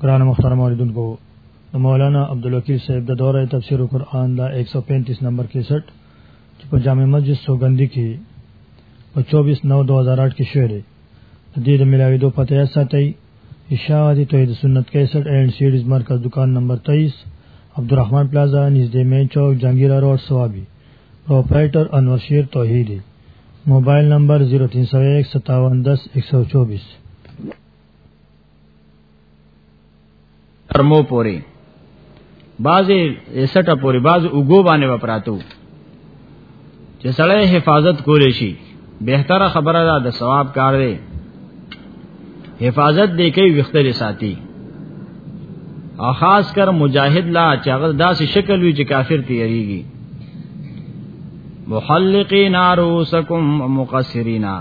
قرآن محترم علیدن کو مولانا عبدالوکیل صاحب د دوره تفسیر قرآن دا 135 نمبر 61 چې په جامع مسجد سوګندی کې په 24 9 2008 کې شوې ده د دې د ملاوي دوه پته ساتي اشاعتی توحید سنت 61 اینڈ سیډز مرکز دکان نمبر 23 عبدالرحمن پلازا نږدې مین چوک جنگیرا روډ سوابي پروپرائٹر انور شیر توحیدی موبائل نمبر زیرو تین سو ایک ستاون دس ایک سو چوبیس ترمو پوری بازی ایسٹا پوری باز اگو بانے وپراتو چې سړی حفاظت کولی شي بهتره خبره ده د ثواب کار دی حفاظت دی کوي وختره ساتي او خاص کر مجاهد لا چې هغه داسې شکل وي چې کافر تیریږي محلقین رؤسکم مقصرینا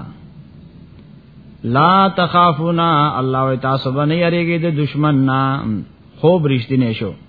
لا تخافونا الله تاسو باندې یریږي د دشمن نه خوب رښتینه شو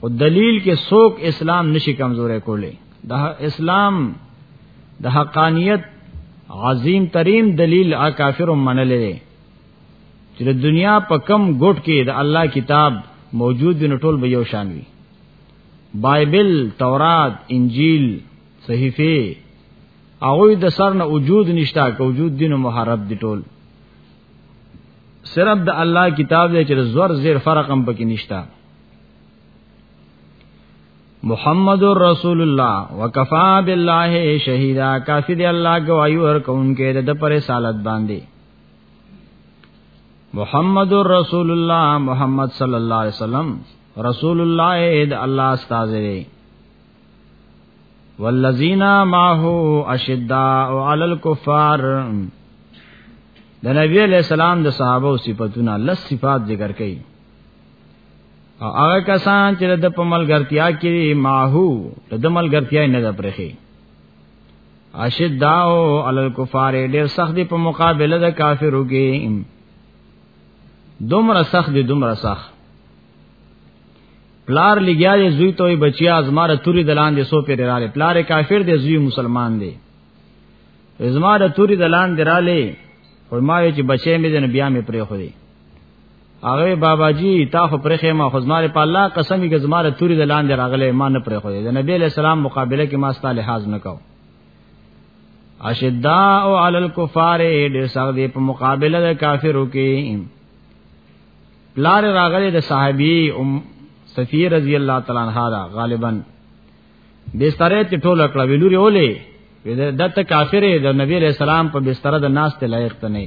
او دلیل کې څوک اسلام نشي کمزورې کولې د اسلام د حقانیت عظیم ترین دلیل ا کافر منلې چې د دنیا په کم ګټ کې د الله کتاب موجود دی ټول به یو شان وي بایبل تورات انجیل صحیفه هغه د سر نه وجود نشتا که وجود دین محرب دی ټول صرف د الله کتاب دی چې زور زیر فرق هم پکې نشتا محمد رسول الله وکفا بالله شهیدا کافی دی الله گواہی ورکونکې د پر رسالت باندې محمد رسول الله محمد صلی الله علیه وسلم رسول الله د الله استاد دی والذین معه اشداء علی الكفار د نبی علیہ السلام د صحابه صفاتونه لس صفات ذکر کړي او هغه کسان چې د په ملګرتیا کې ماهو د ملګرتیا نه د پرخي اشداو علی الکفار ډیر سخت دی په مقابله د کافرو کې دومره سخت دی دومره سخت پلار لګیا دی زوی ته بچیا ازماره توري دلان دی سو پیر رااله پلار کافر دی زوی مسلمان دی ازماره توري دلان دی رااله فرمایي چې بچې مې د بیا مې پرې خو دی هغه بابا جی تا خو پرې خېما خو زماره په الله قسمی کې زماره توري د لاندې راغله ما نه پرې خو د نبی له سلام مقابله کې ما ستاله حاز نه کو اشداء علی الکفار ډېر سخت دی په مقابله د کافرو کې لار راغله د صحابي ام صفی رضی الله تعالی عنها دا غالبا بسترې ته ټول کړه ویلوري اولې دته کافر د نبی له سلام په بستر د ناس ته لایق ته نه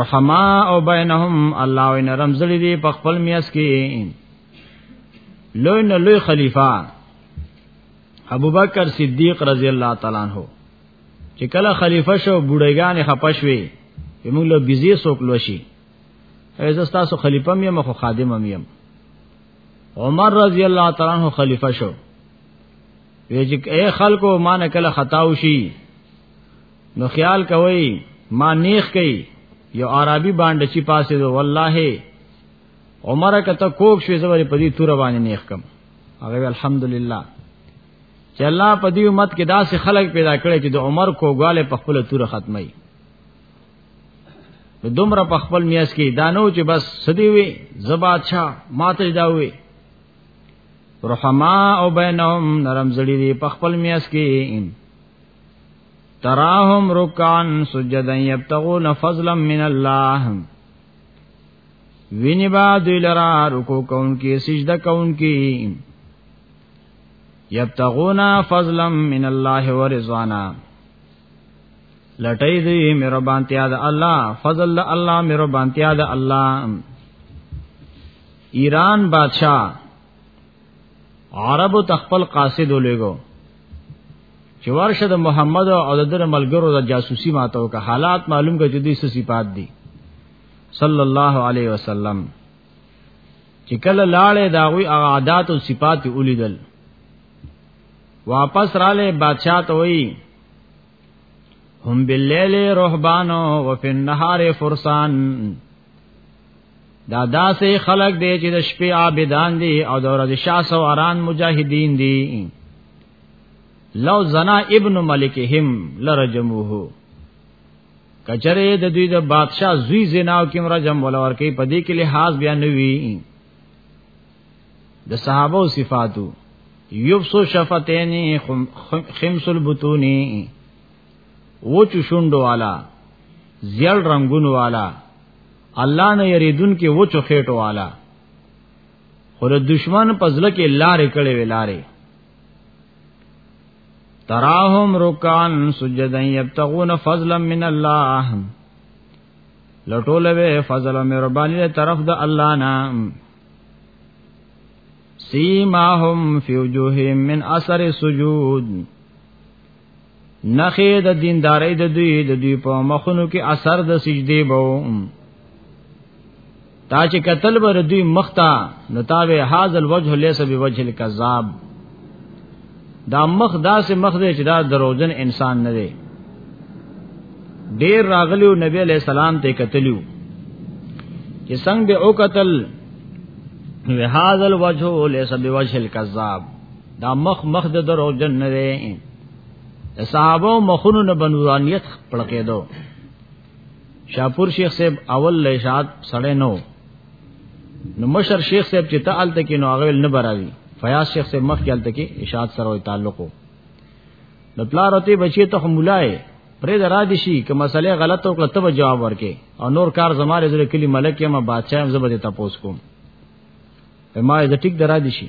رحما او بینهم الله وین رمزلی دی په خپل میاس کې لوی نه لوی خلیفہ ابوبکر صدیق رضی الله تعالی عنہ چې کله خلیفہ شو بوډېګان خپشوي موږ له بيزي سوک لوشي ایزه تاسو خلیفہ مې مخ خادم مې عمر رضی الله تعالی عنہ خلیفہ شو وی چې اے خلکو ما نه کله خطا وشي نو خیال کوي ما نیخ کوي یو عربي باندې چې پاسې دو والله عمر کته کوک شوې زوري په دې تور باندې نیخ کم هغه الحمدلله چې الله په دې امت کې داسې خلک پیدا کړي چې د عمر کوګاله په خپل تور ختمي نو دومره په خپل میاس کې دانو چې بس سدی وي زبات شاه ماته دا وي رحما او بینهم نرم زړی دی په خپل میاس کې تراهم رکان سجدا یبتغون فضلا من الله ویني با دوی لرا رکو کون کی سجده کون کی یبتغون فضلا من الله ورضوانا لټی دی میرا بانتیا د الله فضل د الله میرا بانتیا د الله ایران بادشاہ عربو تخپل قاصد ولېګو چې ورشه د محمد او د در ملګرو د جاسوسي ماته وکړه حالات معلوم کړي چې دوی څه صفات دي صلی الله علیه وسلم چې کله لاړې داوی هغه عادت او صفات ولیدل واپس رااله بادشاہ ته وی هم باللیل رهبانو وفي النهار فرسان دا داسې خلق دی چې د شپې عابدان دي او د ورځې شاه سواران مجاهدین دي لو زنا ابن ملکهم لرجموه کچره د دوی د بادشاہ زوی زناو کې مرجم ولور کې پدې کې لحاظ بیا نوي د صحابه او صفاتو یبسو شفتین خمس البطونی وچ شوندو والا زیړ رنگونو والا الله نه یریدون کې وچ خېټو والا خو د دشمن په ځل کې لارې کړې وې لارې تراهم رکان سجدا یبتغون فضلا من الله لټول به فضل مهرباني له طرف د الله نه سیماهم فی وجوههم من اثر سجود نخې د دیندارې د دوی د دوی په مخونو کې اثر د سجدي بو تا چې قتل بر دوی مختا نتاوه هاذل وجه ليس بوجه الكذاب دا مخ داسې مخ دی چې دا دروژن انسان نه دی ډیر راغلیو نبی علیہ السلام ته قتلیو چې څنګه به او قتل وهذا الوجه ليس بوجه الكذاب دا مخ مخ د درو جن نه دی صحابه مخونو نه بنورانیت پړکېدو شاپور شیخ صاحب اول لشاد سړې نو نو مشر شیخ صاحب چې تعال تک نو هغه نه براوي فیاض شیخ صاحب مخ کېل تک اشاد سره وي تعلق وو د پلارته بچی ته مولای پرې درا دي شي که مسئله غلط او کلته جواب ورکې او نور کار زماره زره کلی ملک یا ما بادشاہ زبر ته تاسو کوم ما دې ټیک درا دي شي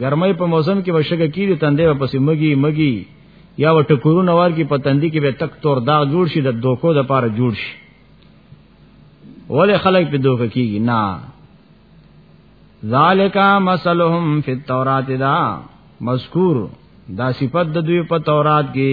ګرمۍ په موسم کې وشګه کیږي تندې په پسې مګي مګي یا وټ کورونه ور کې په تندې کې به تک تور داغ جوړ شي د دوکو د پاره جوړ شي ولې خلک په دوکه کیږي نه ذالک مثلهم فی التورات دا مذکور دا صفت د دوی په تورات کې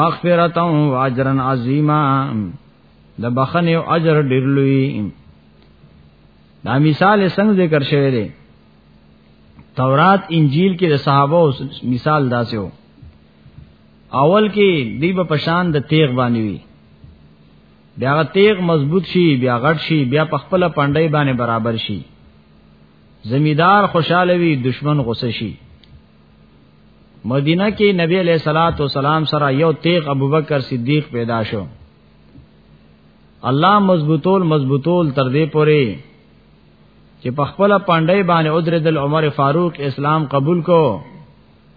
مغفرتا و اجرا عظیما د بخنه او اجر ډیر لوی دا مثال څنګه ذکر شوی دی تورات انجیل کې د صحابه مثال داسې وو اول کې دی په پشان د تیغ باندې وی بیا غ تیغ مضبوط شي بیا غټ شي بیا په خپل پاندای باندې برابر شي زمیدار خوشاله وي دشمن غصه شي مدینه کې نبی علیہ الصلات والسلام سره یو تیغ ابوبکر صدیق پیدا شو الله مضبوطول مضبوطول تر دې پوري چې په خپل پاندای باندې ادردل عمر فاروق اسلام قبول کو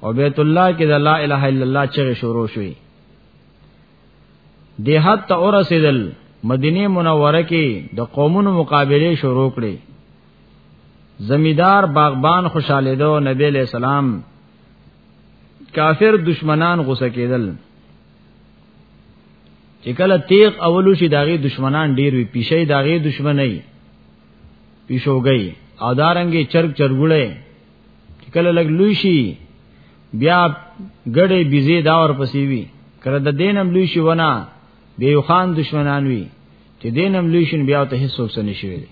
او بیت الله کې د لا اله الا الله چغه شروع شوې د حد ته اورسیدل مدینه منوره کې د قومونو مقابله شروع کړي زمیدار باغبان خوشاله دو نبی علیہ السلام کافر دشمنان غوسه کېدل چې کله تیغ اولو شي داغي دشمنان ډیر وي پیشي داغي دشمنای پیشوګي او دارنګي چرګ چرګړې چې کله لګ لوی شي بیا ګړې بيزي دا ور پسې وي کله د دینم لوی شي ونه به یو خان دشمنان وي چې دینم لوی شي بیا ته هیڅ څه نشي ویلي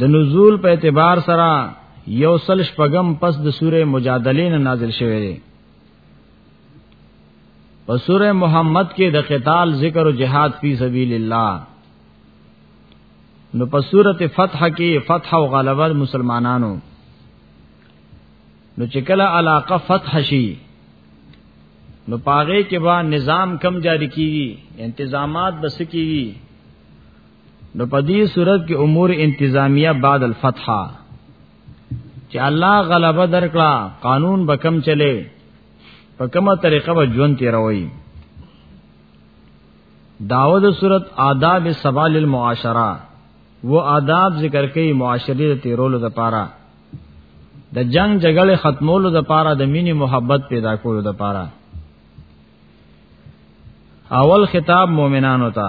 د نزول په اعتبار سره یو سل شپغم پس د سوره مجادله نه نازل شوی دی په سوره محمد کې د قتال ذکر او جهاد فی سبیل الله نو په سوره فتح کې فتح او غلبه مسلمانانو نو چې کله علاقه فتح شي نو پاغه کې با نظام کم جاری کیږي انتظامات بس کیږي نو په دې صورت کې امور انتظامیه بعد الفتحه چې الله غلبه درکړه قانون به کم چلے په کومه طریقه به ژوند تیروي داود صورت آداب سوال المعاشره و آداب ذکر کوي معاشري د تیرولو لپاره د جنگ جګړه ختمولو لپاره د مینې محبت پیدا کولو لپاره اول خطاب مؤمنانو ته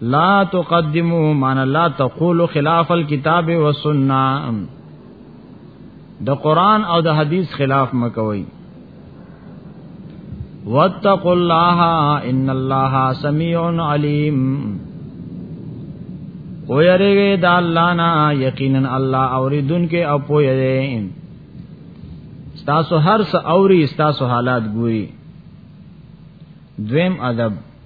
لا تقدمو مان لا تقول خلاف الكتاب والسنه د قران او د حدیث خلاف مکوئ واتقوا الله ان الله سميع عليم او یریږي د الله نه یقینا الله اوریدونکو او پوهه دی تاسو هر څه اوري تاسو حالات ګوري دویم ادب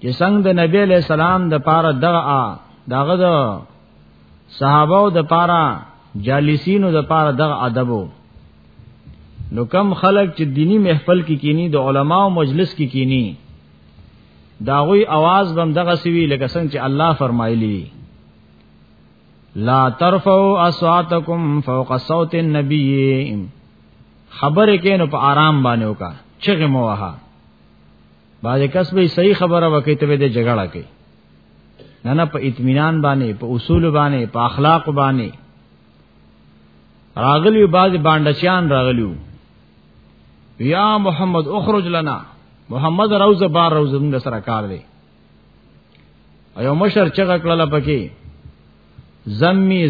چې څنګه د نبی علیہ السلام د پاره دغه دغه د صحابه او د پاره جالسینو د پاره دغه ادب نو کم خلق چې دینی محفل کې کی کینی د علماو مجلس کې کی کینی داغوی आवाज بم دغه سوي لکه څنګه چې الله فرمایلی لا ترفعوا اصواتکم فوق صوت النبی خبره کینو په آرام باندې وکا چغه مو وها باز کس به صحیح خبره وکي ته به د جګړه کوي نه نه په اطمینان باندې په اصول باندې په اخلاق باندې راغلی باز باندچان راغلیو یا محمد اخرج لنا محمد روزه بار روزه موږ سره کار دی ایو مشر چغه کړل پکې زمی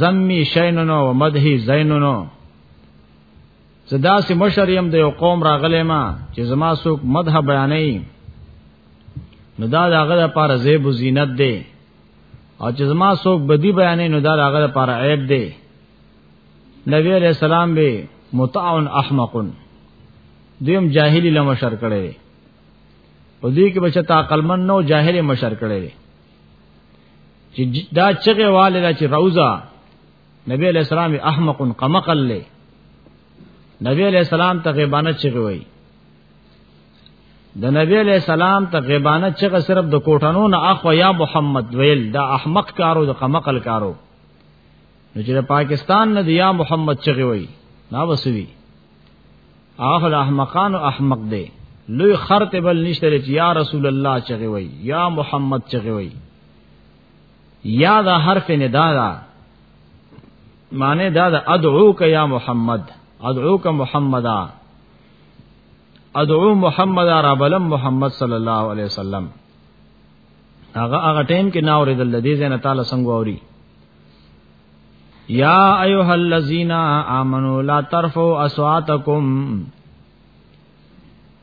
زمی شینونو و مدهی زینونو زدا سي مشر يم د یو قوم راغلی ما چې زما څوک مدح بیانې نو دا داغه لپاره زیب و زینت دی او چې زما څوک بدی بیانې نو دا داغه لپاره عیب دی نبی علیہ السلام به متعون احمقن دیم جاهلی لمشر کړي دی په دې کې بچا تا عقلمن نو جاهلی مشر کړي دی چې دا چغه والے چې روزه نبی علیہ السلام احمق قمقل لے نبی علیہ السلام ته غیبانه چغه وای د نبی علیہ السلام ته غیبانه چغه صرف د کوټانو نه اخو یا محمد ویل دا احمق کارو د قمقل کارو نو چې پاکستان نه دی یا محمد چغه وای نا وسوی هغه د احمقانو احمق دی لوی خرته بل نشته چې یا رسول الله چغه وای یا محمد چغه وای یا دا حرف ندا دا معنی دا دا ادعوک یا محمد ادعوک محمدا ادعو محمد را بلم محمد صلی الله علیه وسلم هغه هغه ټیم کې ناو ردل دې زنه تعالی څنګه اوري یا ایها الذین آمنو لا ترفعوا اصواتکم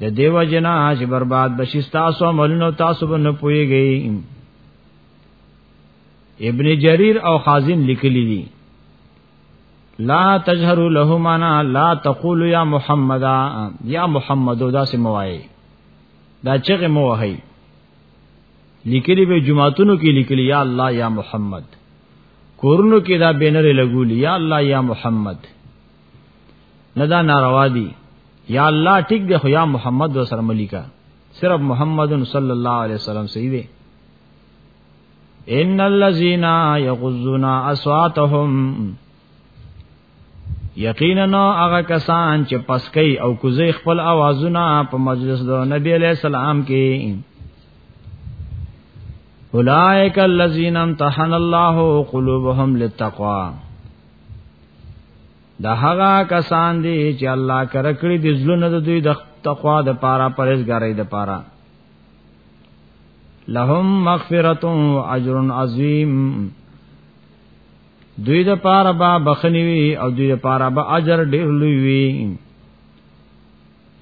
د دیو جنا حج برباد بشي تاسو عملونو تاسو به نه پويږئ ابن جریر او خازن لیکلی دي لا تجهروا لهما لا تقولوا يا محمد يا محمد دا سموای دا چغه مو وهي لیکلی به جمعاتونو کې لیکلی یا الله یا محمد کورونو کې دا بینر لګولی یا الله یا محمد نه دا ناروا دي یا الله ټیک دی خو یا محمد وسره ملیکا صرف محمد صلی الله علیه وسلم صحیح دی ان الذين يغضون اصواتهم یقینا هغه کسان چې پسکې او کوزې خپل اوازونه په مجلس د نبی علیہ السلام کې اولائک الذین امتحن الله قلوبهم للتقوا دا هغه کسان دي چې الله کړه کړی د زلون د دوی د تقوا د پاره پرېزګارۍ د پاره لهم مغفرت و اجر عظیم دوی د پاره با بخنی وی او دوی د پاره با اجر ډیر لوی وی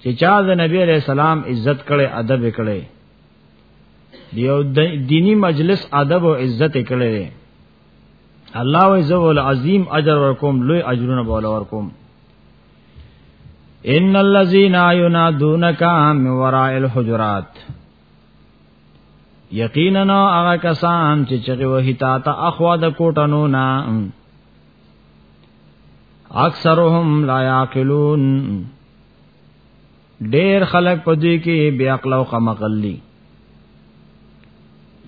چې چا د نبی علیہ السلام عزت کړي ادب کړي دیو دینی مجلس ادب او عزت کړي الله عز وجل عظیم اجر ورکوم لوی اجرونه بوله ورکوم ان الذين ينادونك من وراء الحجرات یقینا هغه کسان چې چغه وهی تا ته اخوا د کوټنو نا اکثرهم لا یاقلون ډیر خلق پدې کې بیا عقل او قمقل دي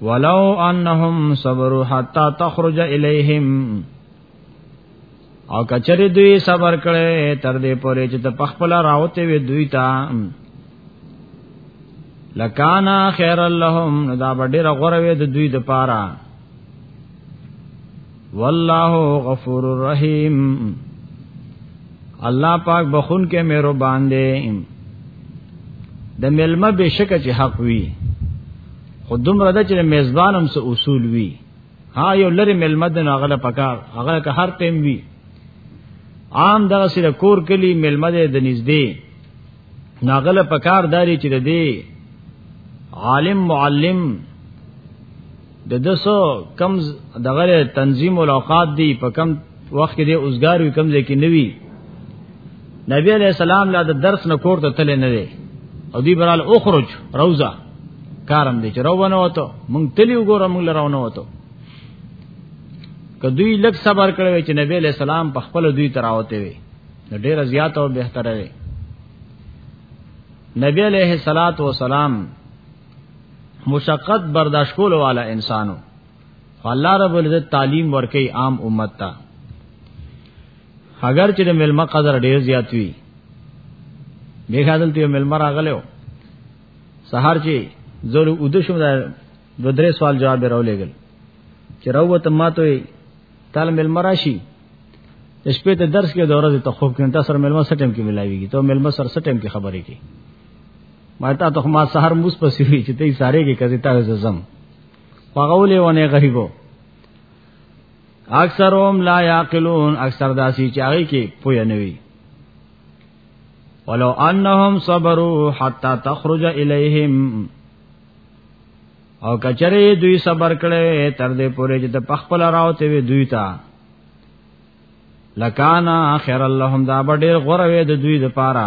ولو انهم صبروا حتا تخرج الیہم او کچری دوی صبر کړي تر دې پورې چې ته پخپل راوته وي دوی ته لکانا خیر اللهم دا ډېر غوړوي د دوی د پاره والله غفور الرحیم الله پاک بخون کې مهربان دی د ملما بشک چې حق وی خودم رده چې میزبان هم سه اصول وی ها یو لری ملما د ناغله پکار هغه که هر ټیم وی عام دغه سره کور کلی ملما د نږدې ناغله پکار داری چې د دې عالم معلم د دسو کم دغه تنظیم الاوقات دی په کم وخت دی اوسګار وی کم ځکه نوی نبی علیہ السلام لا د درس نه کور ته تل نه دی او دی برال اخرج روزه کارم دی چې روونه وته مونږ تلی وګوره مونږ لراونه وته که دوی لږ صبر کړو چې نبی علیہ السلام په خپل دوی تراوته وي نو ډیر زیات او بهتره وي نبی علیہ الصلات والسلام مشقت برداشت کول والا انسانو الله رب العزت تعلیم ورکي عام امت ته اگر چې د ملما قدر ډیر زیات وي به غادل ته ملما راغلو سحر چې زول اود شو دا دو درې سوال جواب راولېګل چې راوت ما ته تل ملما راشي شپې ته درس کې د ورځې ته خوب کې تاسو ملما سټم کې ملاويږي ته ملما سره سټم کې خبرې کې ما ته ته ما سحر موس پسې وی چې ته ساره کې کزي تا زم پغولې ونه غریبو اکثرهم لا یاقلون اکثر داسي چې هغه کې پوی نه وي ولو انهم صبروا حتا تخرج اليهم او کچره دوی صبر کړي تر دې پورې چې د پخپل راوته وي دوی ته لکانا خیر اللهم دا به ډیر غوره وي د دوی لپاره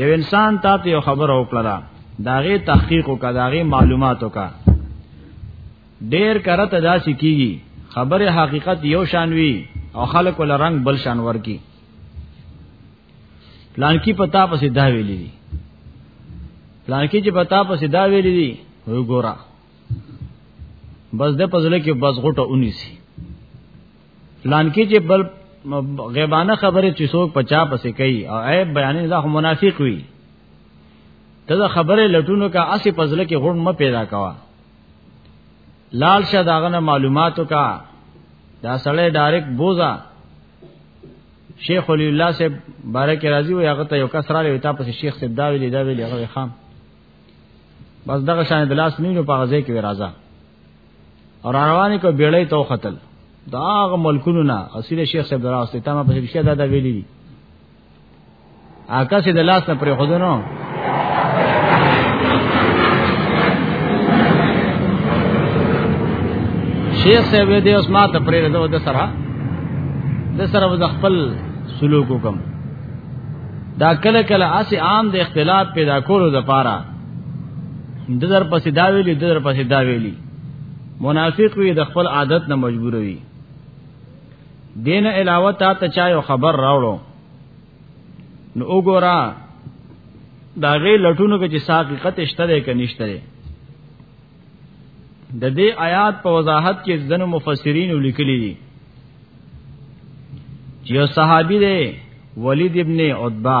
یو انسان تا ته یو خبر او کړه داغه تحقیق او کداغه معلومات او کا ډیر کرته داسې کیږي خبره حقیقت یو شان وی او خلق ول رنگ بل شان ورکی پلان کی پتا پسې دا ویلې دي پلان کی چې پتا پسې دا ویلې دي وګورا بس د پزله کې بس غټه 19 پلان کې چې بل غیبانه خبره چې څوک پچا پسې کوي او عیب بیانې دا منافق وي ته دا خبره لټونو کا اسی پزله کې غون م پیدا کوا لال شه داغه معلوماتو کا دا سړی ډایرک بوزا شیخ ولی الله سے بارک راضی و هغه ته یو کس را لوي تاسو شیخ صاحب دا ویلی دا ویلی هغه خام بس دغه شان د لاس نیولو په غزه کې راځه اور روانه کو بیړې تو قتل دا غ ملکونو نه اصلي شیخ صاحب دراسته تمه په شیخ دادا ویلي دي آکاسې د لاس نه پرې خودونو شیخ صاحب دې اوس ما ته پرې راځو د سره د سره وز خپل سلوک وکم دا کله کله اسی عام د اختلاف پیدا کولو لپاره د در پسې دا ویلي د در پسې دا ویلي منافق وي د خپل عادت نه مجبور وي دین علاوه تا ته چا یو خبر راوړو نو وګورا دا غي لټونو کې چې حقیقت شته ده کې نشته ده د دې آیات په وضاحت کې ځنو مفسرین لیکلي دي چې صحابي دی ولید ابن عتبہ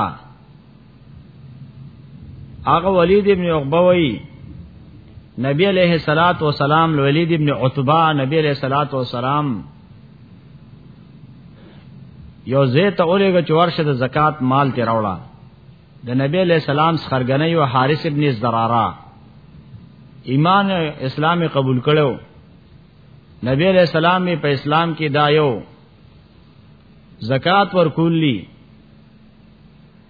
هغه ولید ابن عقبه وی نبی علیہ الصلات والسلام ولید ابن عتبہ نبی علیہ الصلات والسلام یو زیت اولګه چورشه د زکات مال تی راوړه د نبی علیہ السلام سرګنه یو حارث ابن زرارا ایمان اسلام قبول کړو نبی علیہ السلام په اسلام کې دایو زکات ورکولی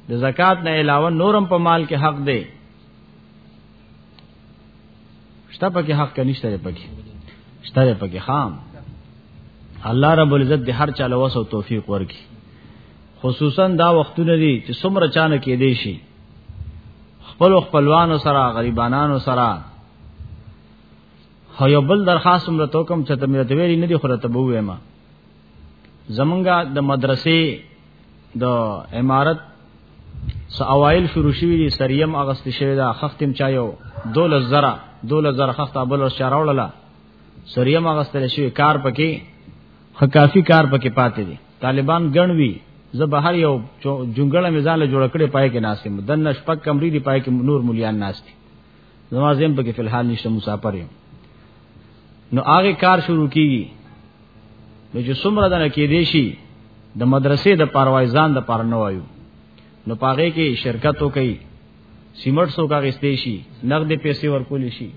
د زکات نه علاوه نورم په مال کې حق دی شته پکې حق کنيشته پکې شته پکې خام الله رب العزت د هر چا له وسو توفیق ورکړي خصوصا دا وختونه دي چې څومره چانه کې دی شي خپل خپلوانو سره غریبانو سره هو یو بل درخواست ملتوکم چې تمرته ویری نه دی خره ته بوې ما زمونږه د مدرسې د امارت سو اوایل شروع شوی دی سریم اغست شوی دا خختم چایو دول زرا دول زرا خخت ابل ور چاروړلا سریم اغست شوی کار پکې خکافی کار پکې پاتې دي طالبان ګڼوي زه به هر یو جونګړه میزان له جوړ کړي پای کې ناسم دنه شپک کمرې دی پای کې نور مليان ناشتي زما زم په کې فلحال نشته مسافر یم نو هغه کار شروع کیږي نو چې څومره دنه کې دی شي د مدرسې د پروایزان د پر نه وایو نو پاره کې شرکت وکي سیمټ سو کا غستې شي نقد پیسې ورکول شي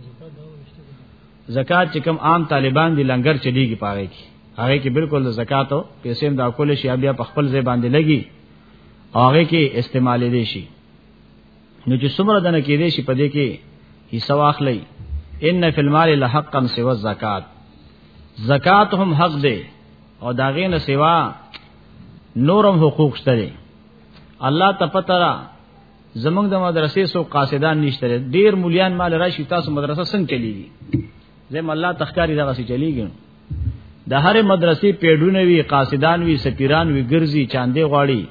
زکات چې کم عام طالبان دي لنګر چلیږي پاره کې هغه کې بالکل زکات او پیسې هم دا کول شي بیا په خپل ځای باندې لګي هغه کې استعمال دي شي نو چې څومره دنه کې دې شي په دې کې حصہ واخلې ان فی المال لحقا سوا الزکات زکات هم حق دی او داغه نه سوا نورم حقوق شته دی الله تپترا زمنګ د مدرسې سو قاصدان نشته ډیر مليان مال راشي تاسو مدرسه څنګه چلیږي زم الله تخکاری دغه سي چلیږي د هر مدرسې پیډونه وی قاصدان وی سفیران وی ګرځي چاندې غواړي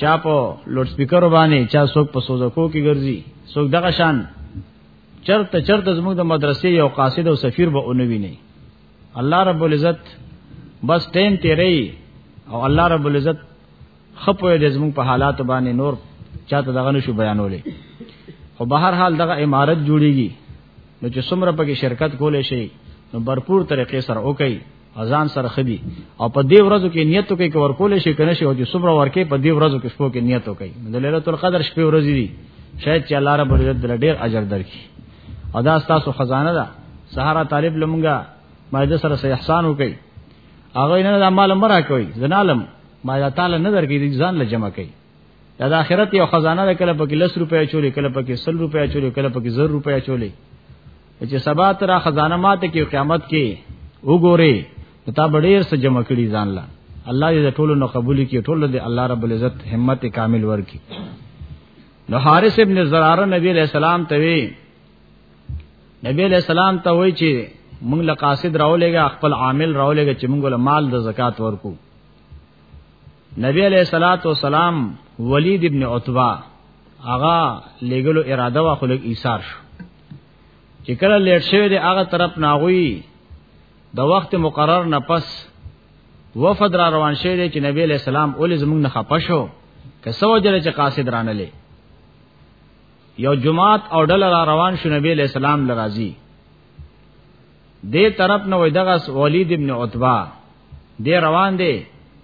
چا په لوډ سپیکر باندې چا څوک په سوزکو کې ګرځي څوک دغه شان چرته چرته زموږ د مدرسې یو قاصد او سفیر به اونوي نه الله رب العزت بس ټیم تیری او الله رب العزت خپوی د زموږ په حالات باندې نور چاته دغه نشو بیانولې خو بهر حال دغه امارت جوړیږي نو چې څومره پکې شرکت کولې شي نو برپور طریقې سره وکړي اذان سره خدي او په دې ورځو کې نیت وکړي چې ورکول شي کنه شي او چې صبر ورکې په دې ورځو کې شپو کې نیت وکړي د ليله القدر شپې ورځې دي شاید چې الله رب عزت دل ډېر اجر درکړي ادا تاسو خزانه ده سهارا طالب لمونګه مایده سره سه احسان وکړي هغه نه د مال مرا کوي زنالم ما تعالی نظر کې ځان له جمع کوي دا د آخرت یو خزانه ده کله پکې لس روپیا چولې کله پکې سل روپیا چولې کله پکې زر روپیا چولې چې سبا تر خزانه ماته کې قیامت کې وګوري تا ډېر څه جمع کړي ځان لا الله دې ټولو نو قبول کړي ټولو دې الله رب العزت همت کامل ورکړي نو حارث ابن زراره نبی علیہ السلام ته وی نبی علیہ السلام ته وی چې موږ له قاصد راولېګا خپل عامل راولېګا چې موږ له مال د زکات ورکو نبی علیہ الصلات والسلام ولید ابن عتبہ هغه لګلو اراده وا خلک ایثار شو چې کله لیټ شوی دی هغه طرف ناغوي د وخت مقرر نه پس وفد را روان شوی دی چې نبی علیہ السلام اول زمونږ نه خپه شو که سو جره چې قاصد رانه لې یو جماعت او ډله را روان شو نبی علیہ السلام لرازی دې طرف نه وای دغه ولید ابن عتبہ دې روان دی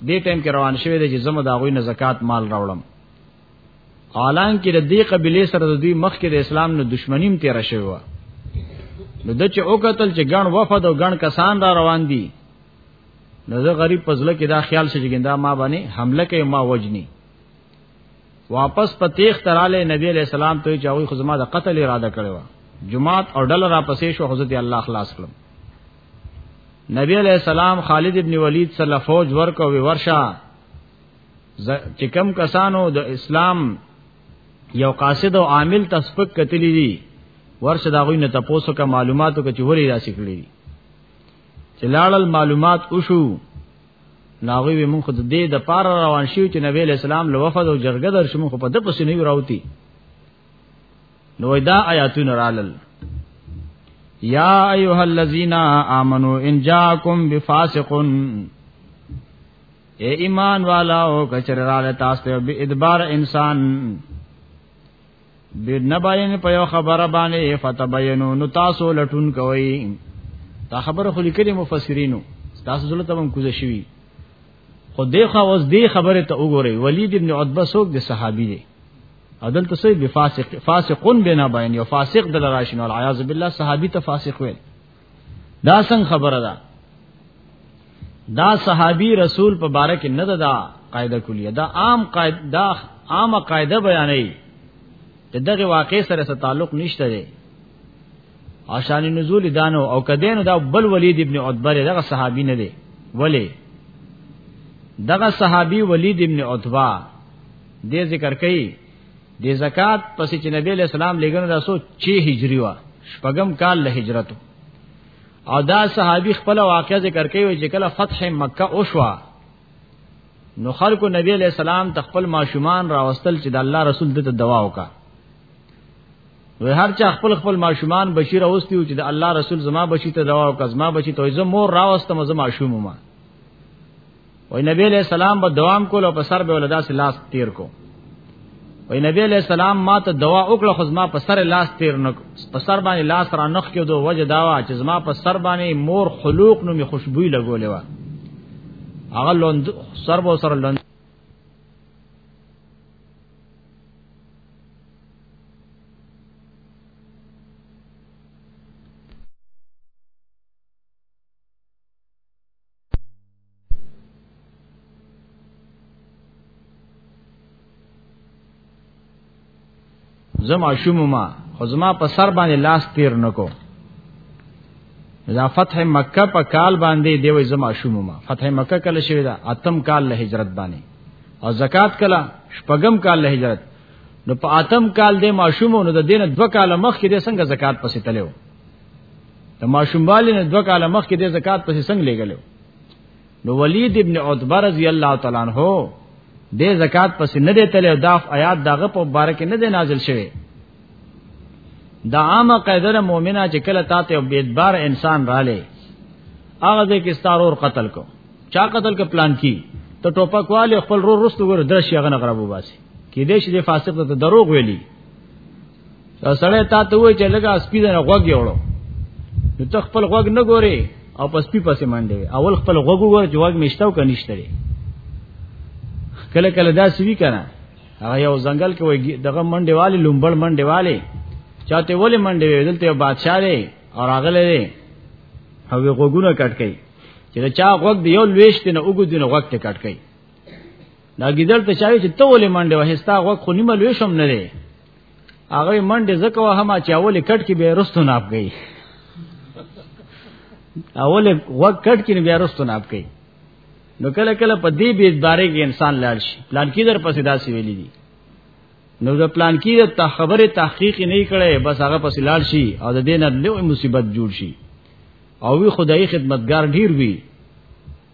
دې ټیم کې روان شوی دی چې زمو دا غوی نه زکات مال راوړم حالان کې د دې قبيله سره د دوی مخ کې د اسلام نه دشمنیم تیر شوی و نو د چې او قتل چې ګڼ وفد او ګڼ کسان را روان دي نو زه غریب پزله کې دا خیال شې ګندا ما باندې حمله کوي ما وجني واپس په تیخ تراله نبی علیہ السلام ته چې هغه خزما د قتل اراده کړې و جماعت او ډله را پسې شو حضرت الله خلاص کړم نبی علیہ السلام خالد ابن ولید سره فوج ورکو وی ورشا چې کم کسانو د اسلام یو قاصد او عامل تسبق کتلی دي ورشه دا غوی نه تاسو کا معلوماتو کې چوري راسي کړی چې لاړل معلومات وشو ناغوی وی مونږ د دې د پار روان شو چې نبی له سلام له وفد او جرګه در شمو خو په د پسې نه راوتی نو دا آیاتون رالل یا ایها الذین آمنو ان جاءکم بفاسقن اے ایمان والا او کچر را تاسو به ادبار انسان بنباین په یو خبره باندې فتبینو نو تاسو لټون کوئ دا خبره خو لیکلي مفسرینو تاسو زله تم کوزه شوی خو دیخه اوس دی خبره ته وګورئ ولید ابن عتبه سوق د صحابي دی عدل تسوی بفاسق فاسقون بنا باین یو فاسق دل راشن والعیاذ بالله صحابي ته فاسق ویل دا څنګه خبره ده دا صحابي رسول په باره کې نه ده دا قاعده کلیه دا عام قاعده دا عامه قاعده بیانې دغه واقع سره څه تعلق نشته دی او شان نزول دانو او کدینو دا بل ولید ابن عتبه دغه صحابي نه دی ولی دغه صحابي ولید ابن عتبه دې ذکر کړي د زکات پسې چې نبی له سلام لګنه راسو 6 هجری وا شپږم کال له هجرت او دا صحابي خپل واقعې ذکر کوي چې کله فتح مکه او شوا نو خلکو نبی علیہ السلام ته خپل ماشومان راوستل چې د الله رسول دته دوا وکا وی هر چا خپل خپل ماشومان بشیر اوستی چې د الله رسول زما بشی ته دوا وکا زما بشی ته زما مور راوستم زما ماشوم ما وای نبی علیہ السلام به دوام کول او په سر به ولدا سي لاس تیر کو وای نبی علیہ السلام ما ته دوا وکړه خو ما په سر لاس تیر نک په سر باندې لاس را نخ کې دوه وجه داوا چې زما په سر باندې مور خلوق نو می خوشبوئی لګولې و هغه لوند سر به سره لوند زما شوم ما خو زما په سر باندې لاس تیر نکو دا فتح مکه په کال باندې دی وای زما شوم ما فتح مکه کله شوی دا اتم کال له هجرت باندې او زکات کله شپږم کال له هجرت نو په اتم کال دی ما شوم نو د دینه دو کال مخکې د څنګه زکات پسې تلو د ماشوموالي نه دوه کاله مخکې د زکات پسې څنګه لګلو نو ولید ابن عتبہ رضی الله تعالی عنہ د زکات پسې نه دی تل دا آیات دغه په باره کې نه دی نازل شوی دا عامه قاعده مؤمنه چې کله تاته او بیدبار انسان را لې هغه د کستارور قتل کو چا قتل ک پلان کی ته ټوپک والے خپل رو رستو ګور درشي غنه غربو باسي کې دې شي د فاسق ته دروغ ویلي دا سړی تا ته وای چې لګه سپی دنه غوږ یوړو نو ته خپل غوږ نه ګوري او پس پی پسې منډه وي اول خپل غوږ وګوره چې غوږ مشتاو کنه نشته کله کله دا سوي کنه هغه یو ځنګل کې وای دغه منډه والي لومبړ منډه والي چاته ولې منډه وي دلته یو بادشاہ دی او راغله دی او غوګونه کټ کړي چې دا چا غوګ دی یو لويشت نه وګدونه غوګ ته کټ کړي دا ګیدل ته چاوي چې ته ولې منډه وهستا غوګ خو نیمه لوي شم نه دی هغه منډه زکه وه ما چې اول کټ کې به رستو ناپ گئی اول وق کټ کې بیا رستو ناپ گئی نو کله کله په دې بي ادارې کې انسان لاړ شي پلان کې در پسې داسې ویلې دي نو د پلان کې د خبره تحقیق نه کړي بس هغه پسې لاړ شي او د دې نه لوی مصیبت جوړ شي او وی خدای خدمتگار ډیر وی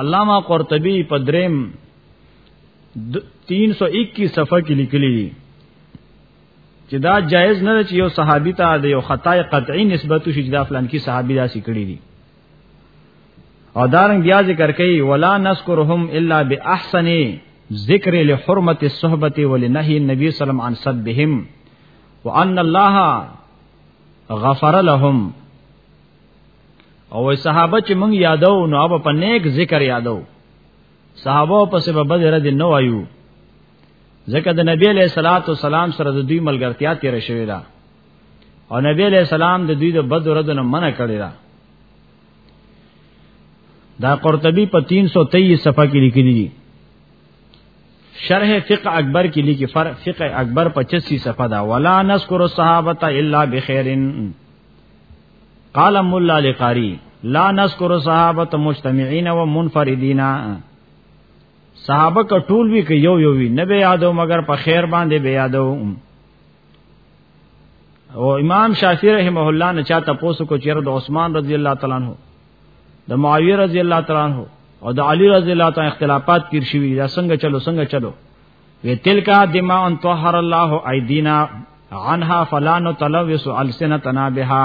علامہ قرطبی په دریم 321 صفحه کې لیکلی دی چې دا جایز نه چې یو صحابي ته د یو خطا قطعي نسبت شي چې دا فلان کی صحابي داسې کړی دی او دارنګ بیا ذکر کوي ولا نذكرهم الا باحسن ذکر لحرمت الصحبه ولنهي النبي صلى الله عليه وسلم عن سبهم وان الله غفر لهم او صحابه چې مونږ یادو نو هغه په نیک ذکر یادو صحابه په سبب بدر دي نو وایو ځکه د نبی له صلوات و سلام سره د دوی ملګرتیا تیر شوې ده او نبی له سلام د دوی د بدر دنه منع کړی ده دا قرطبی په 323 صفحه کې لیکلی دی شرح فقہ اکبر کې لیکي فقہ اکبر 85 صفحه دا ولا نذكر الصحابه الا بخير قال مولا لقاری لا نذكر صحابه مجتمعين ومنفردين صحابه کټول وی ک یو یو وی نه به یادو مگر په خیر باندې به یادو او امام شافعی رحمه الله نه چاته پوسو کو چیر د عثمان رضی الله تعالی عنہ د معاویه رضی الله تعالی عنہ او د علی رضی الله تعالی اختلافات تیر شوی دا څنګه چلو څنګه چلو وی تلک دماء طهر الله ایدینا عنها فلا نتلوث السنتنا بها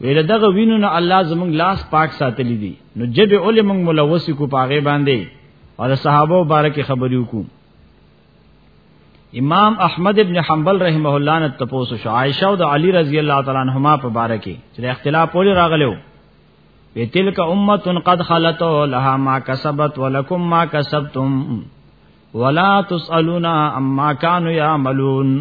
ویل دغه وینو نه الله زموږ لاس پاک ساتلی دي نو جب اول موږ ملوث کو پاغه باندې او صحابه مبارک خبرې وکړو امام احمد ابن حنبل رحمه الله نه تپوس شو عائشه او د علی رضی الله تعالی عنهما په باره کې چې اختلاف ولې راغلو وی تلک امه قد خلت لها ما کسبت ولکم ما کسبتم ولا تسالون عما كانوا يعملون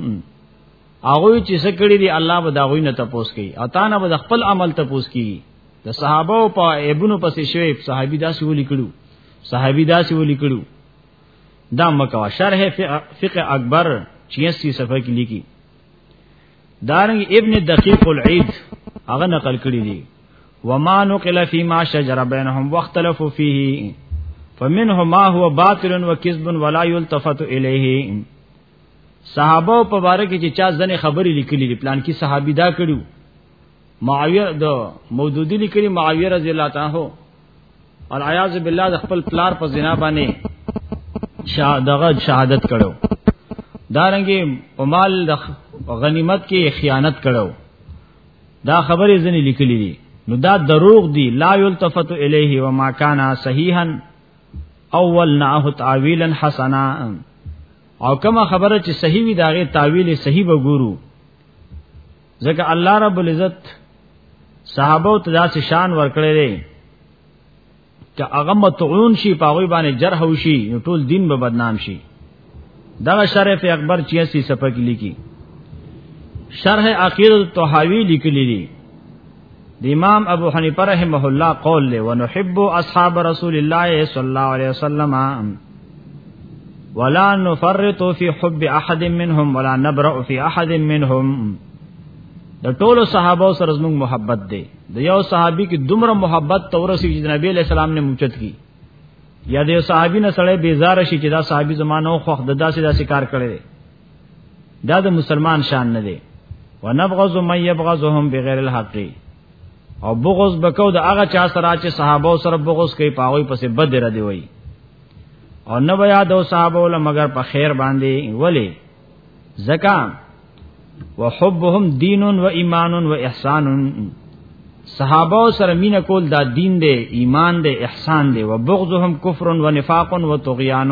هغه چې سکړی دی الله به دا غوی نه تپوس کوي او تا نه به خپل عمل تپوس کوي د صحابه او په ابونو پسې شوی صحابي دا سی ولي کړو صحابي دا سی ولي کړو دا مکوا شرح فقه اکبر 86 صفحه کې لیکي دارنګ ابن دقیق العید هغه نقل کړی دی وما نقل فی ما شجر بینهم واختلفوا فيه فمنه ما هو باطل وكذب ولا يلتفت الیه صحابه په باره کې چې چا ځنې خبرې لیکلې دي پلان کې صحابي دا کړو معاویه د مودودی لیکلی معاویه رضی الله تعالی عنہ العیاذ بالله د خپل پلار په زنا باندې شهادغه شهادت کړو دارنګي په مال د غنیمت کې خیانت کړو دا خبرې ځنې لیکلې دي نو دا دروغ دي لا یلتفت الیه و ما کان صحیحا اول ناه تعویلا حسنا او کما خبره چې صحیح وي داغه تعویل صحیح وګورو ځکه الله رب العزت صحابه ته داسې شان ورکړی دی چې هغه متعون شي په هغه باندې جرح وشي نو ټول دین به بدنام شي دا شرف اکبر 86 صفحه کې لیکي شرح عقیده الطحاوی لیکلی دی د امام ابو حنیفه رحمه الله قول له ونحب اصحاب رسول الله صلی الله علیه وسلم ولا نفرط فی حب احد منهم ولا نبرأ فی احد منهم د ټولو صحابه سره زموږ محبت دی د یو صحابي کې دومره محبت تورسي چې نبی علیہ السلام نه موچت کی یا د یو صحابي نه سره بیزار شي چې دا صحابي زمانو خوخ د داسې داسې کار کړی دا د مسلمان شان نه دی ونبغض من يبغضهم بغیر الحق او بغض بکاو د هغه چا سره چې صحابه سره بغض کوي پاوی پسې بد را دی وای او نه بیا د صحابه ول مگر په خیر باندې ولی زکا وحبهم دین و ایمان و احسان صحابه سره مینه کول دا دین دی ایمان دی احسان دی و بغضهم کفر و نفاق و طغیان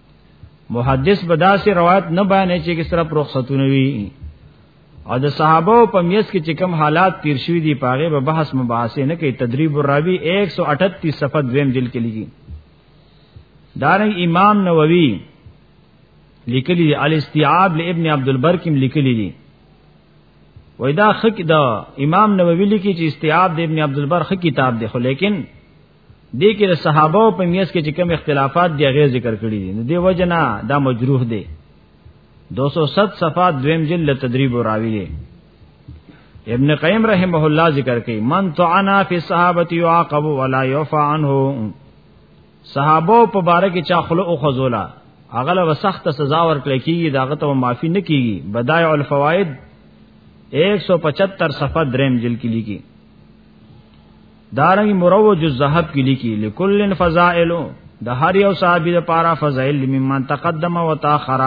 محدث بداسې روایت نه بیانې چې کې سره رخصتونه وي او د صحابه په میس کې چې کم حالات تیر شوی دي پاغه به بحث مباحثه نه کوي تدریب الراوی 138 صفحه دویم جلد کې لګي دارنګ امام نووي لیکلی دی الاستیعاب لابن عبد البر کې لیکلی دی وای دا خک دا امام نووي لیکي چې استیعاب د ابن عبد البر خ کتاب دی خو لیکن دې کې د صحابه په میس کې چې کوم اختلافات دی غیر ذکر کړی دي نو دی وجنا دا مجروح دی 207 صفات دویم جلد تدریب و راوی دی ابن قیم رحمه الله ذکر کوي من تعنا فی الصحابه یعاقب ولا یعفى عنه صحابه په باره کې چا خلق او خذولا هغه له سخت سزا ورکړي کیږي داغه ته معافي نه کیږي بدایع الفوائد 175 صفحه دریم جلد کې لیکي دارنګ مروج الذهب کې لیکي لکل فضائل د هر یو صحابي لپاره فضائل ممن تقدم و تاخر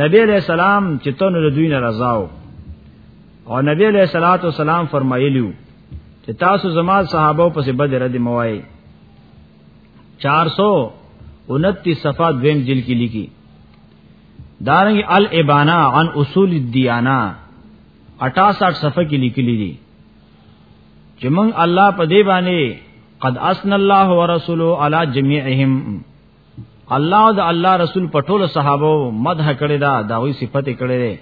نبی علیہ السلام چې تنو د دوی نه رضاو او نبی علیہ الصلات والسلام فرمایلیو چې تاسو زما صحابه پسې بدر رد موای 429 صفحه دویم جلد کې لیکي دارنګ الابانا عن اصول الدیانه 68 صفحه کې لیکلي دي چې موږ الله په دی باندې قد اسن الله ورسوله علی جميعهم الله او د الله رسول په ټولو صحابه مدح کړی دا دا وی صفته کړی دی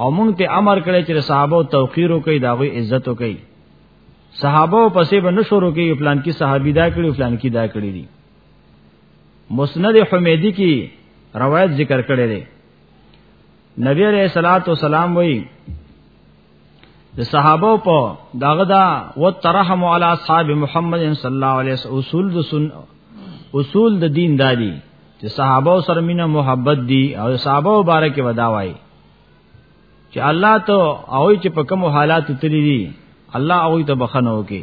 او موږ ته امر کړی چې صحابه توقیر وکړي دا وی عزت وکړي صحابه پسې به نشورو کې پلان کې صحابي دا کړی پلان کې دا کړی دي مسند حمیدی کی روایت ذکر کړی دی نبی علیہ الصلوۃ والسلام وی د صحابه په داغه دا وترحم علی اصحاب محمد صلی الله علیه وسلم اصول د سن اصول د دین دادی چې صحابه سره مینه محبت دی او صحابه مبارک ودا وای چې الله ته او چې په کوم حالات تللی دی الله هغه ته بخنه وکي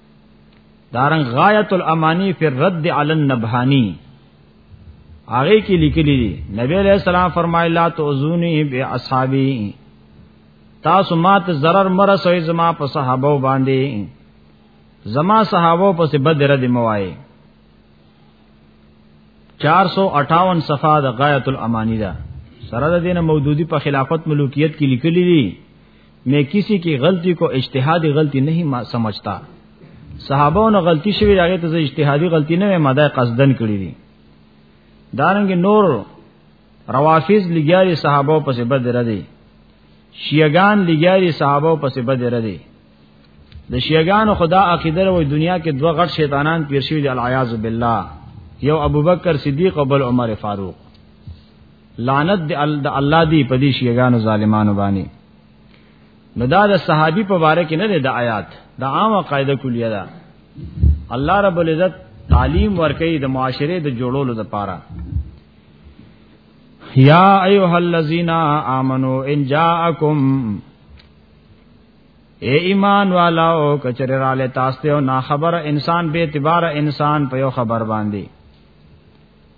دارن غایت الامانی فی الرد علی النبهانی هغه کې لیکلي دي نبی علیہ السلام فرمایلی لا تعذونی باصحابی تاسو مات zarar مرسوي زما په صحابه باندې زما صحابه په څه بدره دی موای 458 صفحه د غایت الامانی ده سره د دین مودودی په خلافت ملوکیت کې لیکلي دي میں کسی کی غلطی کو اجتهادی غلطی نہیں سمجھتا صحابو نه غلطی شوی هغه ته اجتهادی غلطی نه ماده قصدن کړی دي دارنګ نور روافض لګیاري صحابو پسې بد ردی شیعگان لګیاري صحابو پسې بد ردی د شیعگان خدا عقیده وروي دنیا کې دوه غټ شیطانان پیر شوی دي العیاذ بالله یو ابوبکر صدیق او بل عمر فاروق لعنت دی الله دی په دې شیګانو ظالمانو باندې نو دا د صحابي په باره کې نه دی د آیات دا عامه قاعده کلیه ده الله رب العزت تعلیم ورکړي د معاشره د جوړولو لپاره یا ایها الذین آمنو ان جاءکم اے ایمان والاو کچره را لې تاسو ته نا خبر انسان به اعتبار انسان په یو خبر باندې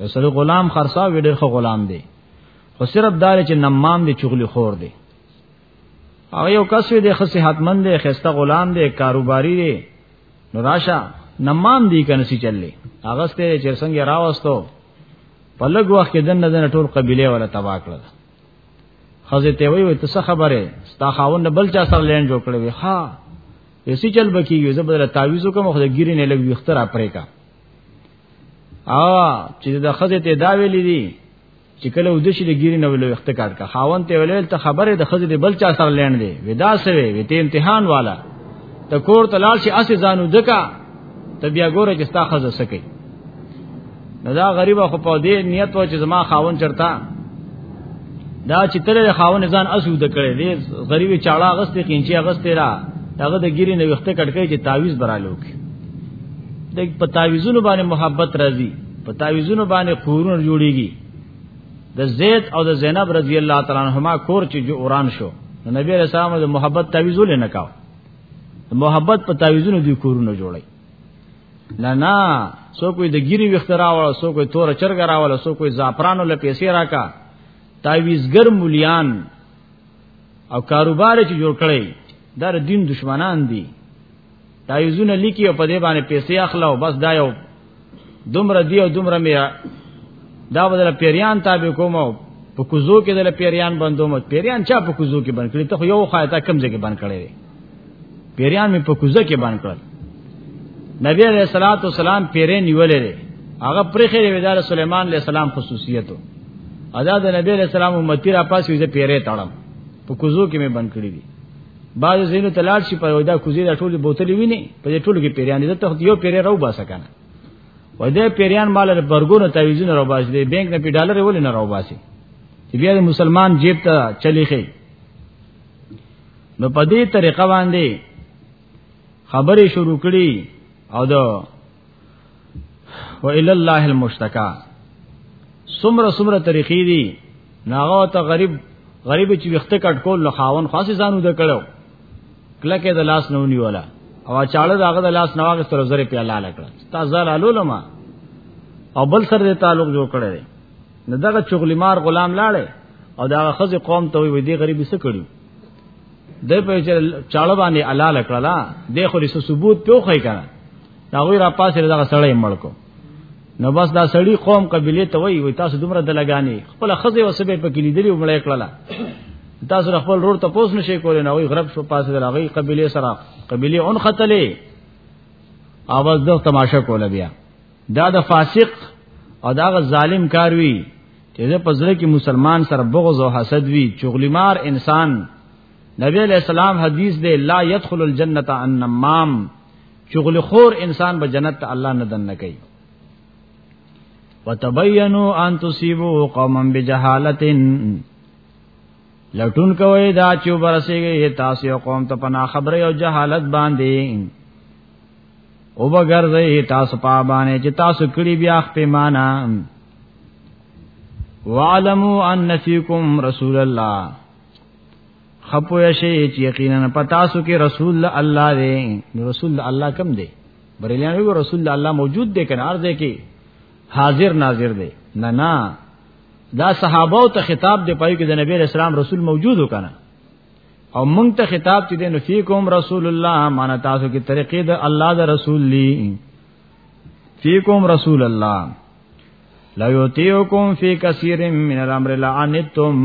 یو سره غلام خرصا وی ډېر خو غلام دی خو صرف دار چې نمام دی چغلی خور دی هغه یو کس وی دی خو صحتمند دی خسته غلام دی کاروباری دی نو راشه نمام دی کنه سی چللی هغه ستې چې څنګه راوستو په لږ وخت کې دنه دنه ټول قبيله ولا تبا کړل خزه ته وی وی ته خبره ستا خاوند بل چا سره لین جوړ کړی وی ها اسی چل بکیږي زبر تعویذ کوم خو د ګیرې نه لګوي اختر اپریکا ا چې د خزه ته دا ویلې دي چې کله ود شي د ګیری نو له وخت کار کا خاون ته ویل ته خبره د خزه د بل چا سره لین دی ودا سوي وی ته امتحان والا ته کور ته لاړ شي اس ځانو دکا ته بیا ګوره چې ستا خزه سکی نو دا غریب خو په دې نیت و چې زما خاون چرتا دا چې تل خاون ځان اسو د کړي دې غریب چاړه غسته کینچی غسته را هغه د ګیری نو وخت کټکې چې تعویز برالو کې د پتاویزونو باندې محبت راځي پتاویزونو باندې قورونه جوړیږي د زید او د زینب رضی الله تعالی عنهما کور چې جو اوران شو نو نبی علیہ السلام د محبت تعویذونه نه کاو محبت په تعویذونو دی کورونه جوړي نه نه سو کوئی د ګيري وخترا ولا سو کوئی تور چرګ را ولا سو کوئی زعفرانو له پیسې راکا تعویذګر مليان او کاروبار چې جوړ کړي دا دین دشمنان دي دا یزونه لیکي او په دې باندې پیسې اخلا او بس دا یو دومره دی او دومره میا دا بدل پیریان تابع کوم په کوزو کې د پیریان بندوم پیریان چا په کوزو کې بند کړی ته یو خایته کم ځای کې بند کړی دی پیریان مې په کوزه کې بند کړل نبی علیہ الصلوۃ والسلام پیرې نیولې دی هغه پرخې دی د سليمان علیہ السلام خصوصیتو ادا د نبی علیہ السلام امتی را پاسې پیرې تړم په کوزو کې مې بند کړی دی بعض زینو تلاړ شي په دا کوزي دا ټول بوتلې ویني په دې ټولو کې پیریان دي ته یو پیری راو باسه کنه وای دا پیریان مال له برګونو تعویذونه راو باسي دې بانک نه پی ډالر ولې نه راو باسي چې بیا د مسلمان جیب ته چلی خي نو په دې طریقه باندې خبرې شروع کړي او دا و الى الله المشتكى سمره سمره طریقې دي ناغه ته غریب غریب چې وخت کټ کول نو خاون خاصه ځانو د کړو کله کې د لاس نه ونیولا او چاړه داغه د لاس نواغه سره زره په الله لکړه تاسو علولما او بل سره د تعلق جوړ کړی دی نه دغه چغلی مار غلام لاړې او داغه خزي قوم ته وي دی غریبي څه کړی د په چاړه باندې الله لکړه لا د خو رسو ثبوت پیو خی کړه دا وی را پاسه دغه سړی مړکو نو بس دا سړی قوم قبيله ته وی وی تاسو دومره د لګانی خپل خزه وسبه په کې لیدلی ومړی کړله تاسو خپل رور ته پوس نشي کولای نو وی غرب شو پاسه دغه قبيله سره قبيله اون خطلې اواز د تماشا کوله بیا دا د فاسق او دا غ ظالم کار وی چې زه پزړه کې مسلمان سره بغض او حسد وی چغلیمار انسان نبی علیہ السلام حدیث دے لا يدخل الجنه النمام چغل خور انسان به جنت ته الله نه دن نه کوي وتبینوا ان تصيبوا قوما بجهالتن لټون کوي دا چې ورسیږي تاسو قوم ته پنا خبره او جهالت باندې او وګرځي تاسو په باندې چې تاسو کړي بیا په معنا وعلموا ان فيكم رسول الله خپو شي چې یقینا پتا سو کې رسول الله دی رسول الله کم دی بریلیان وی رسول الله موجود دی کنه ارزه کې حاضر ناظر دی نه نه دا صحابه ته خطاب دی پای کې د نبی اسلام رسول موجود وکنه او مونږ ته خطاب چې دین فیکم رسول الله معنا تاسو کې طریقې د الله د رسول لی فیکم رسول الله لا یوتیوکم فی کثیر من الامر لعنتم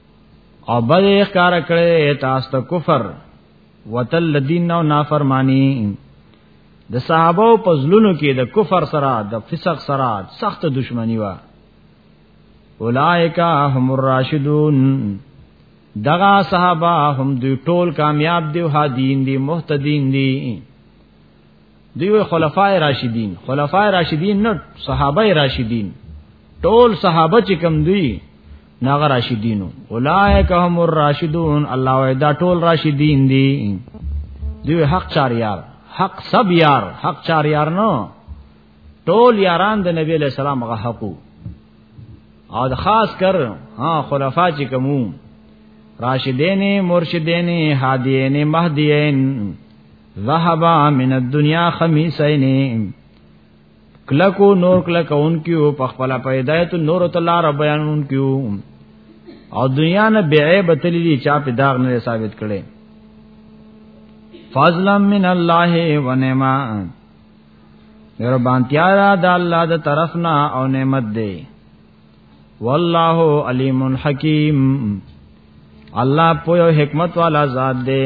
او بد اخکار کړي تاسو ته کفر وتل لدین نو نافرمانی د صحابه په ځلونو کې د کفر سره د فسق سره سخت دشمنی و اولائکا هم الراشدون دغا صحابه هم دوی ټول کامیاب دی او هادین دی محتدین دی دیو خلفای راشدین خلفای راشدین نه صحابه راشدین ټول صحابه چې کم دی ناغه راشدینو اولائک هم الراشدون الله وای دا ټول راشدین دي دوی حق چار یار حق سب یار حق چار یار نو ټول یاران د نبی له سلام غ حقو او د خاص کر ها خلفا چې کومو راشدین مرشدین هادیین مهدیین ذهبا من الدنيا خميسين کلکو نور کلکون کیو په خپل پیدایت نور تلار بیانون کیو او دنیا نه بیعه بتلی دی چا په داغ نه ثابت کړي فضلا من الله و نعما مهربانتیا را د الله د طرف نه او نعمت دی والله علیم حکیم الله په حکمت والا ذات دی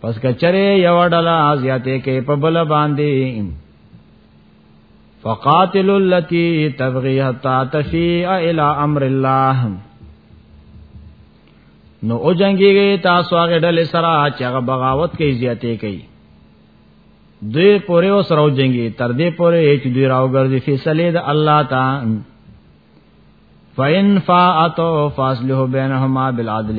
پس کچره یو ډله زیاته کې په بل باندې فقاتل اللتی تبغی حتا تفیع الی امر الله نو او جنگیږي تاسو هغه ډلې سره چې هغه بغاوت کوي زیاتې کوي دوی پورې او سره جنگي تر دې پورې چې دوی راوګرځي فیصله د الله تعالی فین فاعتو فاصله بینهما بالعدل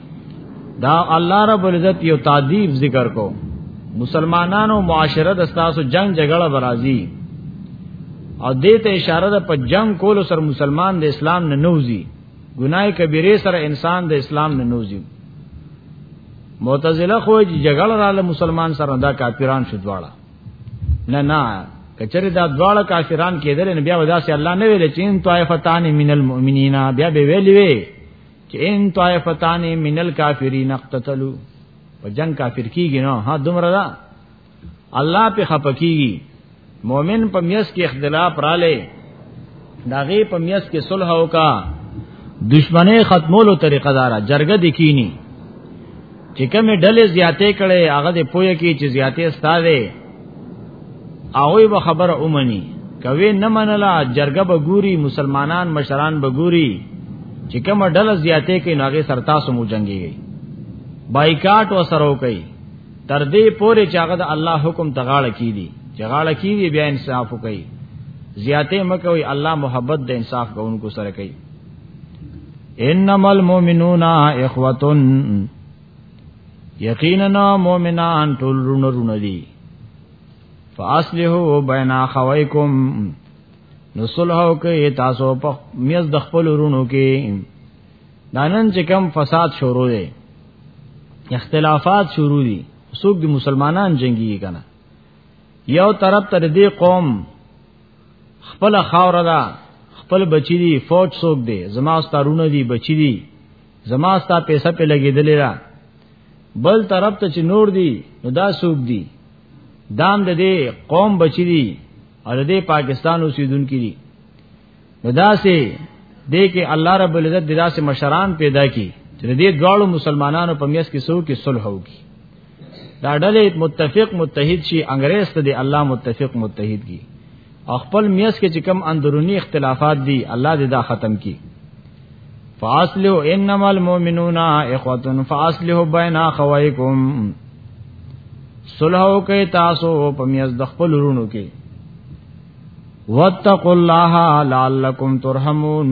دا الله رب العزت یو تعذیب ذکر کو مسلمانانو معاشره د تاسو جنگ جګړه برازي او دې ته اشاره ده په جنگ کولو سره مسلمان د اسلام نه نوځي ګناي کبیره سره انسان د اسلام نه نوځي معتزله خو جګړه رااله مسلمان سره دا کافران شو دواړه نه نه کچره دا دواړه کافران کېدل نه بیا ودا سي الله نه ویل چې ان طائفتان من المؤمنین بیا به ویلې وی چې ان طائفتان من الکافرین اقتتلوا په جنگ کافر کیږي نو ها دومره دا الله په خپکیږي مؤمن په میس کې اختلاف رااله داغه په میس کې صلح وکا دشمنه ختمولو طریقه دارا جرګه دکینی چې کوم ډلې زیاتې کړي هغه دې پوهه کې چې زیاتې ستاره هغه به خبره اومني کوي نه منله جرګه به ګوري مسلمانان مشران به ګوري چې کوم ډله زیاتې کوي نو هغه سرتاسو مو جنگيږي بایکاټ وسره کوي تر دې پورې چې هغه د الله حکم تغاړه کیدی چې غاړه کیدی بیا انصاف کوي زیاتې مکوي الله محبت د انصاف کوونکو سره کوي انما المؤمنون اخوه یقینا مؤمنان ټول رونه رونه دي فاصلحو بین اخویکم نو صلحو کې تاسو په میز د خپل رونو کې دانن چې کم فساد شروع دی اختلافات شروع دي څوک د مسلمانان جنگي کنه یو طرف تر دې قوم خپل خاور دا خپل بچی دی فوج سوک دی زما ستارونه دی بچی دی زما ستا پیسې په لګیدلې را بل طرف ته چې نور دی نو دا سوک دی دام د دې قوم بچی دی او د پاکستان اوسیدونکو دی نو دا سه دې کې الله رب العزت داسې مشران پیدا کی چې دې دواړو مسلمانانو په میس کې سو کې صلح وکړي دا ډلې متفق متحد شي انګريز ته دی الله متفق متحد کی خپل میس کې چې کم اندرونی اختلافات دي الله دې دا ختم کی فاصلو انما المؤمنون اخوه فاصلو بین اخویکم صلحو کې تاسو په میز د خپل ورونو کې واتقوا الله لعلکم ترحمون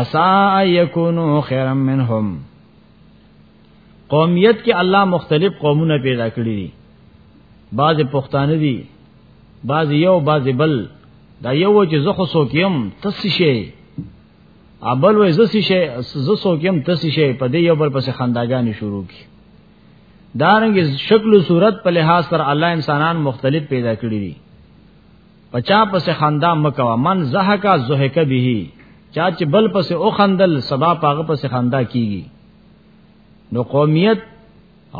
عسا یکونو خیرم منهم قومیت کې الله مختلف قومونه پیدا کړی دي بعض پښتانه دي بعض یو بعض بل دا یو چې زه خو سوکیم تس شي ابل وې زسی شي زو سوکیم تسی شي په دې یو بل پس خنداګانی شروع کی دارنګ شکل او صورت په لحاظ سره الله انسانان مختلف پیدا کړی دي پچا پس خندا مکوا من زهکا زهک به چا چې بل پس او خندل سبا پاغه پس خندا کیږي نو قومیت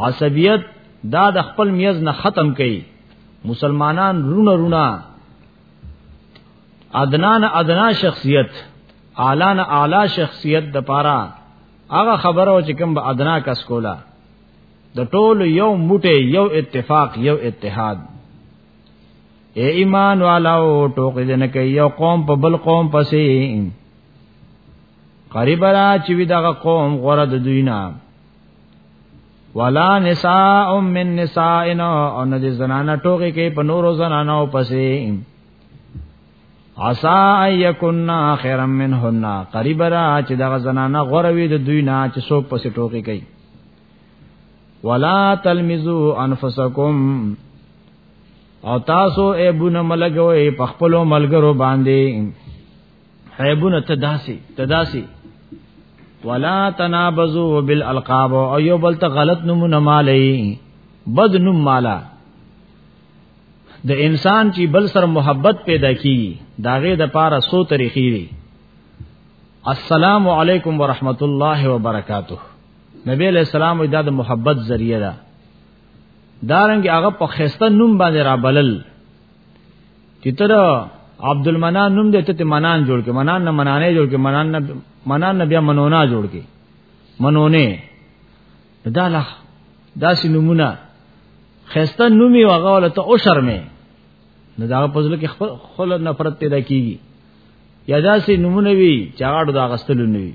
عصبیت دا د خپل میز نه ختم کړي مسلمانان رونه رونه ادنان ادنا شخصیت اعلی نه اعلی شخصیت د پاره هغه خبره چې کوم به ادنا کس کولا د ټول یو موټه یو اتفاق یو اتحاد اے ایمان والو ټوکې دې نه کوي یو قوم په بل قوم پسې قریب را چې وی دغه قوم غره د دوی نه ولا نساء من نساء او نه دې زنانه ټوکې کوي په نورو زنانو پسې عسا یکن خیرم منهن قریب را چې دغه زنانه غره وی د دوی نه چې څوک پسې ټوکې کوي ولا تلمزو انفسکم او تاسو ایبونه ملګوي په خپل ملګرو باندې ایبونه تداسي تداسي ولا تنابزوا بالالقاب او یو بل ته غلط نمونه مالي بد نوم مالا د انسان چې بل سره محبت پیدا کی داغه د پاره سو طریقې دي السلام علیکم ورحمت الله وبرکاته نبی علیہ السلام دا د محبت ذریعہ ده دارنګ هغه په خسته نوم باندې را بلل چې تر عبد المنان نوم دې ته منان جوړ کې منان نه منانه جوړ کې منان نه منان نه بیا منونا جوړ کې منونه دا لخ داسې نمونه خسته نومي هغه ولته او شرمې نه دا په ځل کې خپل خل نفرت پیدا کیږي یا داسې نمونه وی چاړو دا غستل نه وی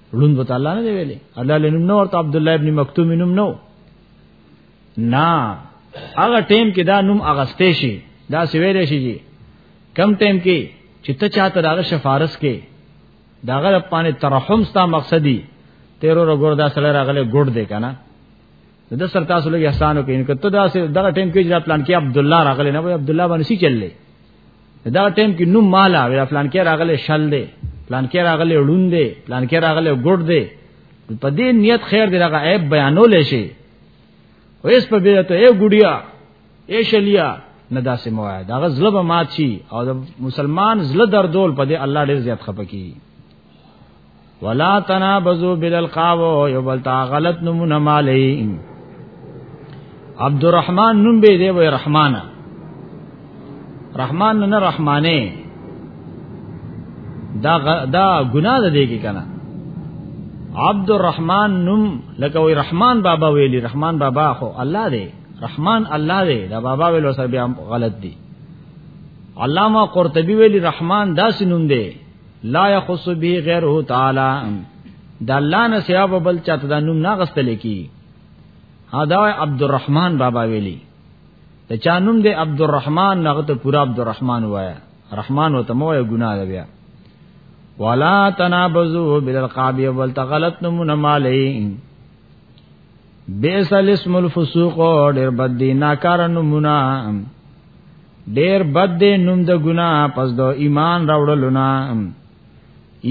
ړوند وته الله نه دی ویلي الله لنوم نو ورته عبد الله ابن مکتوم نوم نو نا هغه ټیم کې دا نوم اغستې شي دا سویل شي جی کم ټیم کې چې ته چاته داغه شفارس کې داغه په پانه ترحم ستا مقصدی تیرو رګور دا سره راغله ګډ دی کنه د سر تاسو له احسانو کې انکه ته داسې دغه ټیم کې چې پلان کې عبد الله راغلی نه وای عبد الله باندې سي چللې دا ټیم کې نو مالا وی پلان کې راغلی شل دی پلان کې راغلی ړوند دی پلان کې راغلی ګډ دی په دې نیت خیر دی دغه عیب بیانول شي وېس په دې ته یو ګډیا یې شلیا نه داسې موعد هغه ظلم مات شي او د مسلمان زله دردول په دې الله ډېر زیات خپکی ولا تنابزو بالالقاب یو بلتا غلط نمونه مالی عبدالرحمن نوم به دی وای رحمانه رحمان نه رحمانه دا دا ګناه ده دی کی کنه عبد الرحمن نوم لکه وی رحمان بابا ویلی رحمان بابا خو الله دی رحمان الله دی دا بابا ویلو سره بیا غلط دی علامہ قرطبی ویلی رحمان داس نوم دی لا يخص به غيره تعالی د الله نه سیاب بل چاته دا نوم نه غستل کی ادا عبدالرحمن بابا ویلی ته چا نوم دی عبدالرحمن نه ته پورا عبدالرحمن وایا رحمان وته مو یو ګناه دی بیا ولا تنابزو بالقاب ول تغلط نمون مالی بیس الاسم الفسوق ډیر بد دی ناکار نمونه ډیر بد دی نوم د ګنا پس د ایمان راوړلو نه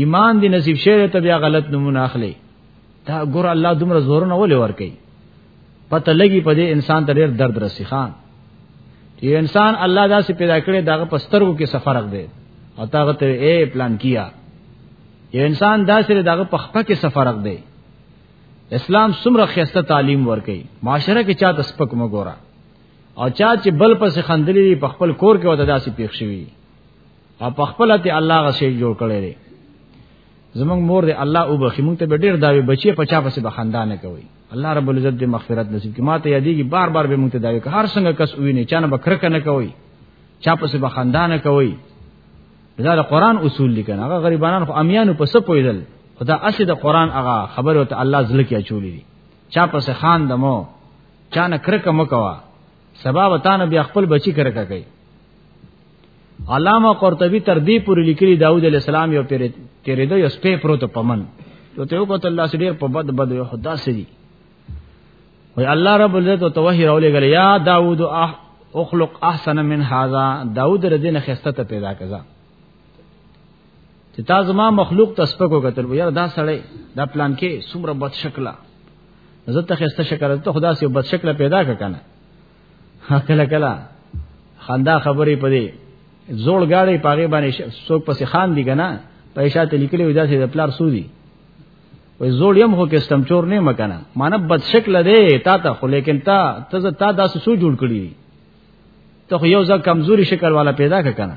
ایمان دی نصیب شوی ته بیا غلط نمونه اخلي دا ګور الله دومره زور نه ولې ور کوي پته لګي په دې انسان ته ډیر درد رسی خان چې انسان الله داسې پیدا کړي داغه پسترګو کې سفرق دی او تاغه ته اے پلان کیا یو انسان داسې داغه پخپه کې سفرق دی اسلام سمره خسته تعلیم ورکي معاشره کې چاته سپک مګورا او چا چې بل پس خندلې په خپل کور کې وته داسې پیښ شوی او په خپل ته الله غسې جوړ کړی دی زمونږ مور دی الله او بخي مونږ ته ډېر داوي بچي په چا پسې بخندا نه کوي الله رب العزت دې مغفرت نصیب کړي ماته یادېږي بار بار به مونږ ته داوي هر څنګه کس وي نه چانه بکرک نه کوي چا پسې بخندا نه کوي دا د قران اصول لیکن هغه غریبانان خو امیانو په سپویدل خدا اسې د قران هغه خبره ته الله زلکی اچولې دي چا پس خان دمو چا نه کرک مکوا سبا وتانه بیا خپل بچی کرک کوي علامه قرطبي تر دې پورې لیکلي داوود علی السلام یو پیر تیرې دو یو سپې پروت پمن ته ته وکړه الله سې ډیر په بد بد یو خدا سې دي وای الله رب العزت او توحید راولې غل یا داوود اح اخلق احسن من هذا داوود ردین خسته ته پیدا کړه چې تا زما مخلوق تسپکو کتل و یاره دا سړی دا پلان کې څومره بد شکله زه ته خسته شکل ته خدا سي بد شکله پیدا کنه کله کله خندا خبرې پدې زوړ گاړې پاغه باندې څوک پسې خان دی کنه پیسې ته لیکلې وې دا چې د پلار سودی وې زوړ يم هو کې سم چور نه مکنه مانب بد شکل دی تا ته خو لیکن تا ته تا داسې سو جوړ کړی ته یو ځکه کمزوري شکل والا پیدا کنه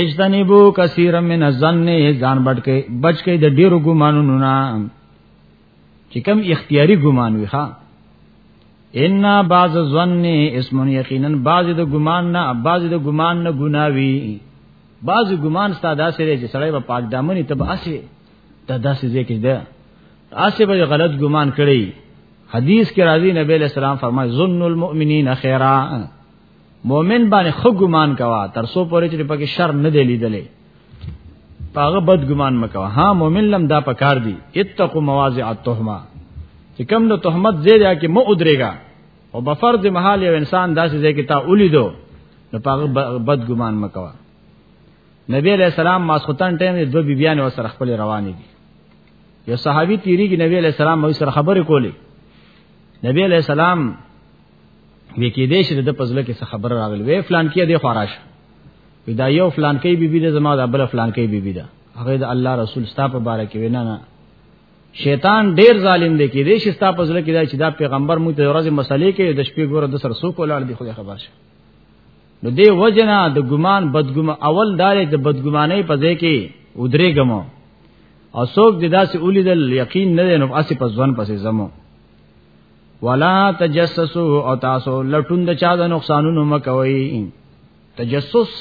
اجتنبو کثیر من الظن ځان بچکه بچکه د ډیرو ګمانونو نه چې کم اختیاري ګمان وي ها ان بعض الظن اسم یقینا بعض د ګمان نه بعض د ګمان نه ګناوي بعض ګمان ستاده سره چې سړی په پاک دامنې تب اسه ته داسې ځکه ده اسه به غلط ګمان کړی حدیث کې راځي نبی له سلام فرمای ظن المؤمنین خیرا مؤمن باندې خو ګمان کوا تر سو پورې چې پکې شر نه دی لیدلې پاغه بد ګمان مکوا ها مؤمن لم دا پکار دی اتقوا مواضع التهمه چې کم نو تهمت زیاده کې مو ادرېګا او بفرض محال یو انسان داسې ځای کې تا ولیدو نو پاغه بد ګمان مکوا نبی علیہ السلام ماسختن ټیم دو بیبیان و سره خپل روان دي یو صحابي تیری کې نبی علیہ السلام مو سره خبرې کولې نبی علیہ السلام وی کې دې شر د پزله کې څه خبر راغل وی فلان کې دې خراش وی دا یو فلان کې بیبي د زما د بل فلان کې بیبي دا هغه د الله رسول ستا په باره کې وینا نه شیطان ډیر ظالم دی کې دې شي ستا پزله کې دا چې دا پیغمبر مو ته ورځ مسلې کې د شپې ګوره د سر سو کولاړ دی خو خبر شه نو دې وجنا د ګمان بدګم اول دار د بدګمانۍ په ځای کې ودرې ګمو او څوک د داسې اولیدل یقین نه دی نو اسی په ځوان پسې زمو ولا تجسسوا او تاسو لټون د چا د نقصانونو مکوئ تجسس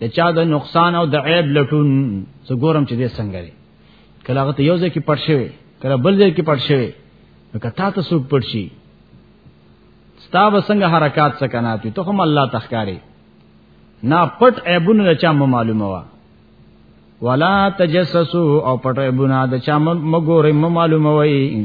د چا د نقصان او د عیب لټون څه ګورم چې دې څنګه لري کله هغه ته یو ځای کې پټ شوی کله بل ځای کې پټ شوی نو کته ته څوک پټ شي ستا به څنګه حرکات څه کنات ته هم الله تخکاری نا پټ عیبونه د چا معلومه وا ولا تجسسوا او پټ عیبونه د چا مګورې معلومه وای